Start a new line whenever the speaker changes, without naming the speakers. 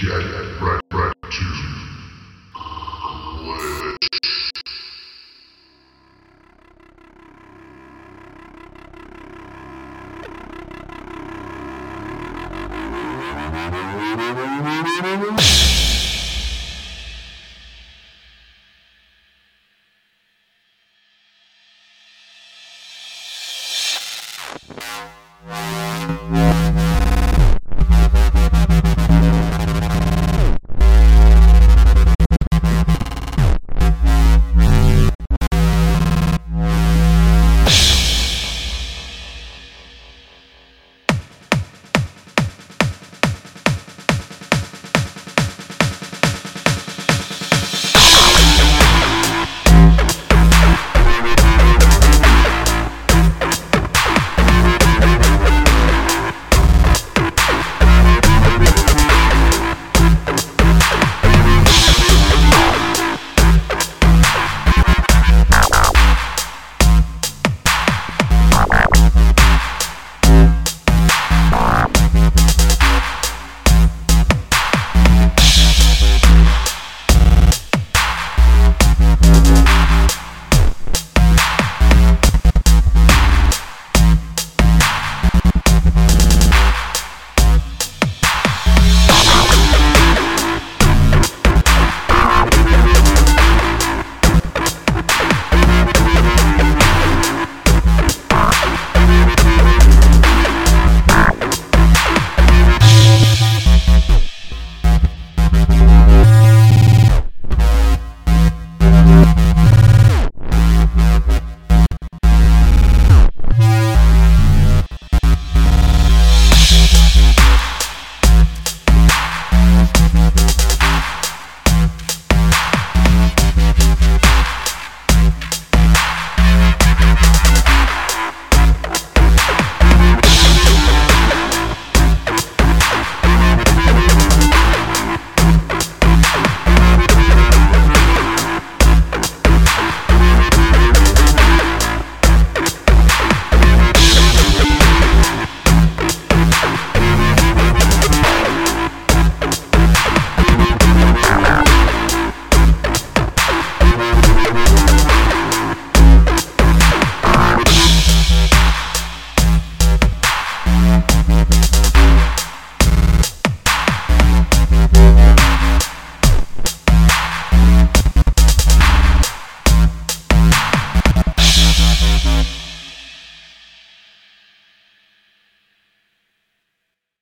Get ready.
Thank you. Thank you.